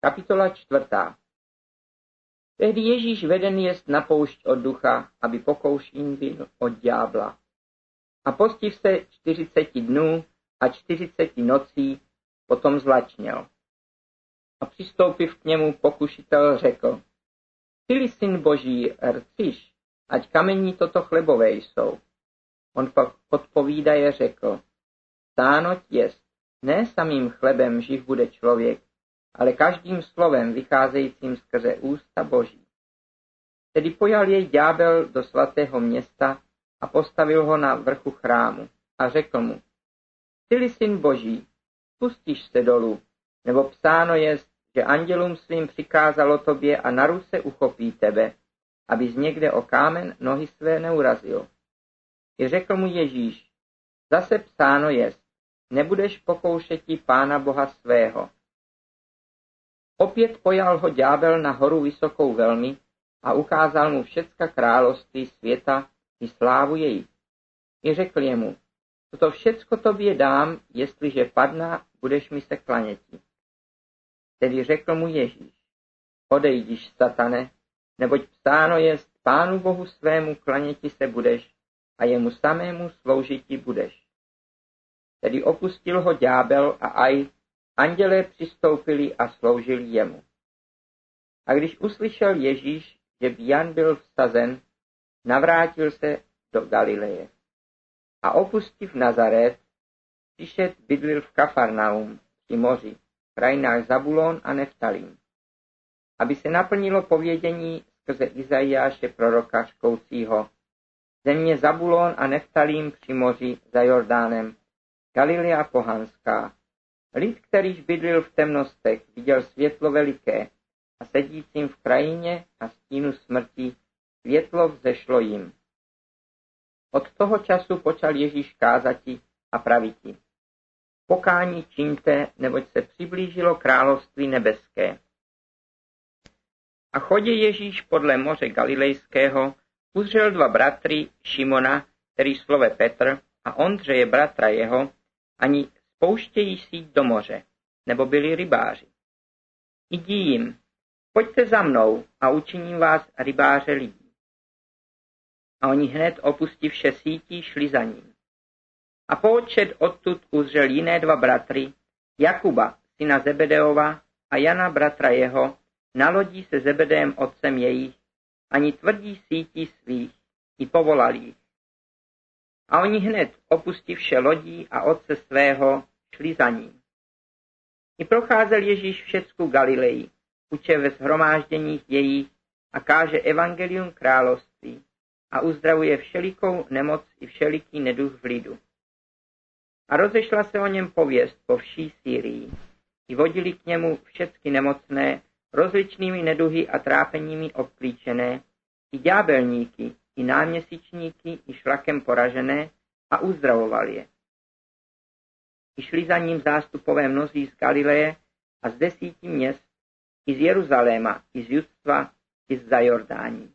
Kapitola čtvrtá. Tehdy Ježíš veden jest na poušť od ducha, aby pokouším byl od ďábla. A postiv se čtyřiceti dnů a čtyřiceti nocí, potom zlačněl. A přistoupiv k němu pokušitel řekl, Ty syn boží, rciš, ať kamení toto chlebové jsou. On pak odpovídaje řekl, stánoť jest, ne samým chlebem živ bude člověk, ale každým slovem vycházejícím skrze ústa Boží. Tedy pojal jej ďábel do svatého města a postavil ho na vrchu chrámu a řekl mu, Ty syn Boží, pustíš se dolů, nebo psáno je, že andělům svým přikázalo tobě a na ruce uchopí tebe, abys někde o kámen nohy své neurazil. I řekl mu Ježíš, zase psáno je, nebudeš pokoušetí pána Boha svého. Opět pojal ho ďábel na horu vysokou velmi a ukázal mu všecka království světa i slávu její. I řekl jemu, toto všecko tobě dám, jestliže padná, budeš mi se klaněti. Tedy řekl mu Ježíš, odejdiš, satane, neboť psáno jest, pánu Bohu svému klaněti se budeš a jemu samému sloužiti budeš. Tedy opustil ho ďábel a aj Andělé přistoupili a sloužili jemu. A když uslyšel Ježíš, že Jan byl vstazen, navrátil se do Galileje. A opustiv Nazaret, přišet bydlil v Kafarnaum při moři, v krajinách Zabulon a Neftalím, aby se naplnilo povědění skrze Izajáše proroka škoucího. Země Zabulon a Neftalím při moři za Jordánem, Galilea pohanská, Lid, kterýž bydlil v temnostech, viděl světlo veliké a sedícím v krajině a stínu smrti světlo vzešlo jim. Od toho času počal Ježíš kázati a praviti. Pokání čiňte, neboť se přiblížilo království nebeské. A chodě Ježíš podle moře Galilejského uzřel dva bratry Šimona, který slove Petr, a Ondřeje bratra jeho, ani pouštějí síť do moře, nebo byli rybáři. Jdi jim, pojďte za mnou a učiním vás rybáře lidí. A oni hned opustivše sítí šli za ním. A počet odtud uzřel jiné dva bratry, Jakuba, syna Zebedeova, a Jana, bratra jeho, na lodí se Zebedem otcem jejich, ani tvrdí sítí svých, i povolal jich. A oni hned opustivše lodí a otce svého, šli za ním. I procházel Ježíš všecku Galileji, uče ve shromážděních jejich a káže evangelium království a uzdravuje všelikou nemoc i všeliký neduch v lidu. A rozešla se o něm pověst po vší Sýrii. I vodili k němu všecky nemocné, rozličnými neduhy a trápeními obklíčené, i ďábelníky, i náměsíčníky, i šlakem poražené a uzdravoval je. I za ním zástupové mnozí z Galileje a z desíti měst, i z Jeruzaléma, i z Judstva, i z Zajordání.